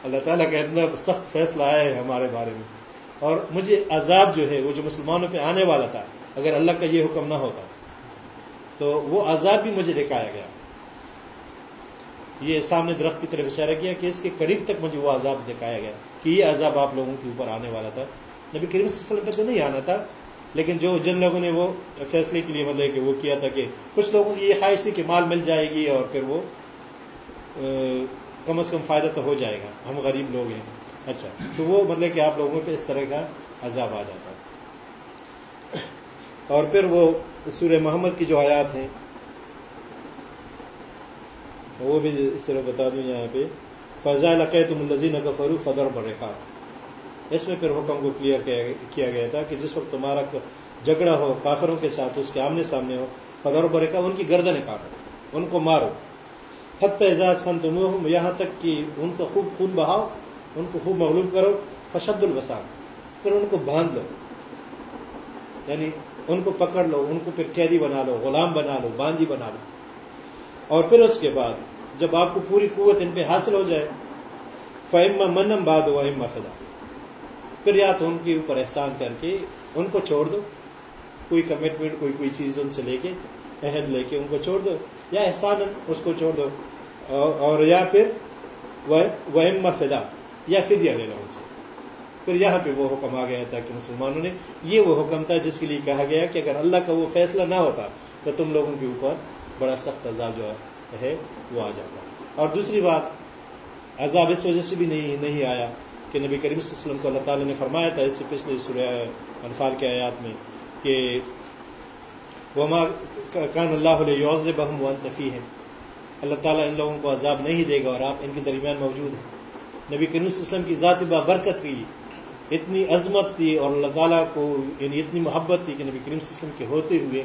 اللہ تعالیٰ کا اتنا سخت فیصلہ آیا ہے ہمارے بارے میں۔ اور مجھے عذاب جو ہے، وہ جو مسلمانوں پہ آنے والا تھا، اگر اللہ کا یہ حکم نہ ہوتا، تو وہ عذاب بھی مجھے دکھایا گیا۔ یہ سامنے درخت کی طرف اشارہ کیا کہ اس کے قریب تک مجھے وہ عذاب دکھایا گیا کہ یہ عذاب آپ لوگوں کے اوپر آنے والا تھا۔ نبی کریم صلی اللہ علیہ وسلم پہ تو نہیں آنا تھا لیکن جو جن لوگوں نے وہ فیصلے کے لیے مطلب کہ وہ کیا تھا کہ کچھ لوگوں کی یہ خواہش تھی کہ مال مل جائے گی اور پھر وہ کم از کم فائدہ تو ہو جائے گا۔ ہم غریب لوگ ہیں۔ اچھا تو وہ مطلب کہ آپ لوگوں پہ اس طرح کا عذاب آ جاتا۔ اور پھر وہ سورہ محمد کی جو آیات ہیں، وہ بھی اس طرح بتا دوں یہاں پہ۔ فضا تم الزین کا فرو فدر برقا اس میں پھر حکم کو کلیئر کیا گیا تھا کہ جس وقت تمہارا جھگڑا ہو، کافروں کے ساتھ اس کے آمنے سامنے ہو فدر برقا ان کی گردنیں کاٹو، ان کو مارو۔ حت اعزاز خن تم یہاں تک کہ ان کو خوب خون بہاؤ، ان کو خوب مغلوب کرو، فشد الوسان پھر ان کو باندھ لو۔ یعنی ان کو پکڑ لو، ان کو پھر قیدی بنا لو، غلام بنا لو، باندھی بنا لو۔ اور پھر اس کے بعد جب آپ کو پوری قوت ان پہ حاصل ہو جائے فہم منم باد و اما فدا۔ پھر یا تو ان کے اوپر احسان کر کے ان کو چھوڑ دو۔ کوئی کمٹمنٹ کوئی کوئی چیز ان سے لے کے عہد لے کے ان کو چھوڑ دو یا احسان اس کو چھوڑ دو۔ اور یا پھر وہ فدا، یا فدیہ لے لو ان سے۔ پھر یہاں پہ وہ حکم آ گیا تھا کہ مسلمانوں نے یہ وہ حکم تھا جس کے لیے کہا گیا کہ اگر اللہ کا وہ فیصلہ نہ ہوتا تو تم لوگوں کے اوپر بڑا سخت عذاب جو ہے وہ آ جاتا۔ اور دوسری بات، عذاب اس وجہ سے بھی نہیں نہیں آیا۔ کہ نبی کریم صلی اللہ علیہ وسلم کو اللہ تعالیٰ نے فرمایا تھا اس سے پچھلے سورہ انفال کے آیات میں کہ وما کان اللہ علیہ بہم ون تفی ہے اللہ تعالیٰ ان لوگوں کو عذاب نہیں دے گا اور آپ ان کے درمیان موجود ہیں۔ نبی کریم صلی اللہ علیہ وسلم کی ذات بابرکت کی اتنی عظمت تھی اور اللہ تعالیٰ کو یعنی اتنی محبت تھی کہ نبی کریم صلی اللہ علیہ وسلم کے ہوتے ہوئے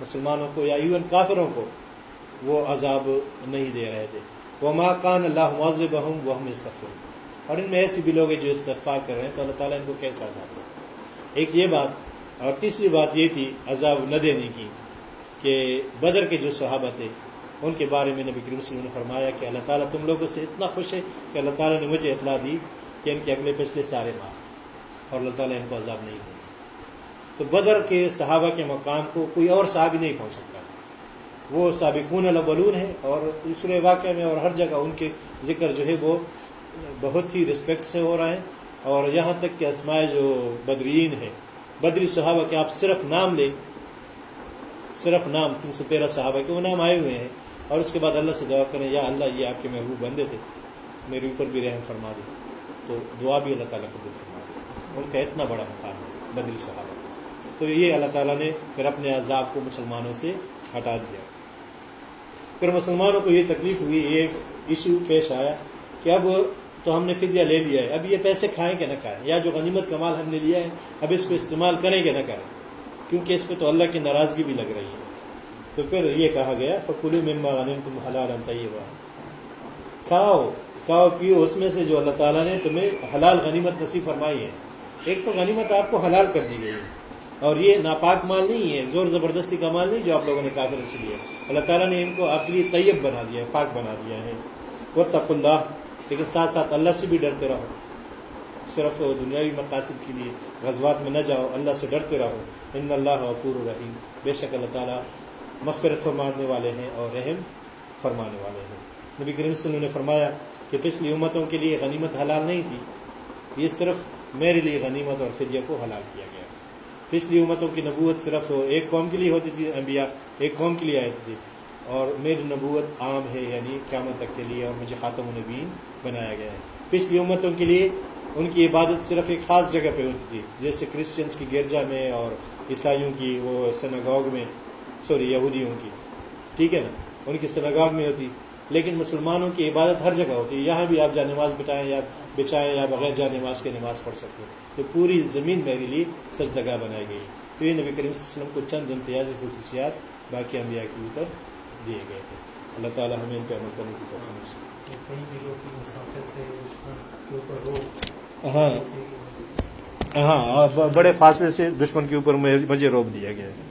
مسلمانوں کو یا ایون کافروں کو وہ عذاب نہیں دے رہے تھے۔ وہ ماں کان اللہ معذب ہوں وہ ہم استغفر اور ان میں ایسے بھی لوگ ہیں جو استغفار کر رہے ہیں تو اللہ تعالیٰ ان کو کیسا عذاب دے؟ ایک یہ بات اور تیسری بات یہ تھی عذاب نہ دینے کی کہ بدر کے جو صحابہ تھے، ان کے بارے میں نبی کریم صلی اللہ علیہ وسلم نے فرمایا کہ اللہ تعالیٰ تم لوگوں سے اتنا خوش ہے کہ اللہ تعالیٰ نے مجھے اطلاع دی کہ ان کے اگلے پچھلے سارے معاف اور اللہ تعالیٰ ان کو عذاب نہیں دیں گے۔ تو بدر کے صحابہ کے مقام کو کوئی اور صحابی نہیں پہنچ سکتا۔ وہ سابقون الاولون ہیں اور دوسرے واقعہ میں اور ہر جگہ ان کے ذکر جو ہے وہ بہت ہی رسپیکٹ سے ہو رہا ہے اور یہاں تک کہ اسمائے جو بدرین ہیں، بدری صحابہ کے آپ صرف نام لیں، صرف نام تین سو تیرہ صحابہ کے وہ نام آئے ہوئے ہیں۔ اور اس کے بعد اللہ سے دعا کریں، یا اللہ، یہ آپ کے محبوب بندے تھے، میرے اوپر بھی رحم فرما دے۔ تو دعا بھی اللہ تعالیٰ قبول فرما دے۔ ان کا اتنا بڑا مقام ہے، بدری صحابہ۔ تو یہ اللہ تعالیٰ نے پھر اپنے عذاب کو مسلمانوں سے ہٹا دیا۔ پھر مسلمانوں کو یہ تکلیف ہوئی ایک ایشو پیش آیا کہ اب تو ہم نے فدیہ لے لیا ہے۔ اب یہ پیسے کھائیں کہ نہ کھائیں۔ یا جو غنیمت کا مال ہم نے لیا ہے، اب اس کو استعمال کریں کہ نہ کریں۔ کیونکہ اس پہ تو اللہ کی ناراضگی بھی لگ رہی ہے۔ تو پھر یہ کہا گیا فکول مما غنیم تم حلال طیبہ کھاؤ کھاؤ، پیو اس میں سے جو اللہ تعالیٰ نے تمہیں حلال غنیمت نصیب فرمائی ہے۔ ایک تو غنیمت آپ کو حلال کر دی گئی ہے۔ اور یہ ناپاک مال نہیں ہے، زور زبردستی کا مال نہیں جو آپ لوگوں نے کافر سے لیا اللہ تعالیٰ نے ان کو آپ کے لیے طیب بنا دیا ہے، پاک بنا دیا ہے۔ وہ تق اللہ لیکن ساتھ ساتھ اللہ سے بھی ڈرتے رہو۔ صرف دنیاوی مقاصد کے لیے غزوات میں نہ جاؤ، اللہ سے ڈرتے رہو۔ ان اللہ غفور الرحیم بے شک اللہ تعالیٰ مغفرت فرمانے والے ہیں اور رحم فرمانے والے ہیں۔ نبی کریم صلی اللہ علیہ وسلم نے فرمایا کہ پچھلی امتوں کے لیے غنیمت حلال نہیں تھی۔ یہ صرف میرے لیے غنیمت اور فدیہ کو حلال کیا گیا۔ پچھلی امتوں کی نبوت صرف ایک قوم کے لیے ہوتی تھی، انبیاء ایک قوم کے لیے آئی تھی۔ اور میری نبوت عام ہے یعنی قیامت تک کے لیے اور مجھے خاتم النبین بنایا گیا ہے۔ پچھلی امتوں کے لیے ان کی عبادت صرف ایک خاص جگہ پہ ہوتی تھی، جیسے کرسچنس کی گرجا میں اور عیسائیوں کی وہ سناگوگ میں سوری یہودیوں کی۔ ٹھیک ہے نا؟ ان کی سناگوگ میں ہوتی۔ لیکن مسلمانوں کی عبادت ہر جگہ ہوتی۔ ہے یہاں بھی آپ جا نماز بٹائیں یا بچائیں یا بغیر جا نماز کے نماز پڑھ سکتے ہیں۔ تو پوری زمین میرے لیے سجدگاہ بنائی گئی۔ تو یہ نبی کریم صلی اللہ علیہ وسلم کو چند امتیازی خصوصیات باقی انبیاء کے اوپر دیے گئے تھے۔ اللہ تعالیٰ ہمیں ان پہ عمل کرنے کی کئی کی مسافت سے دشمن کے اوپر روک ہاں۔ ہاں بڑے فاصلے سے دشمن کے اوپر مجھے روک دیا گیا۔ ہے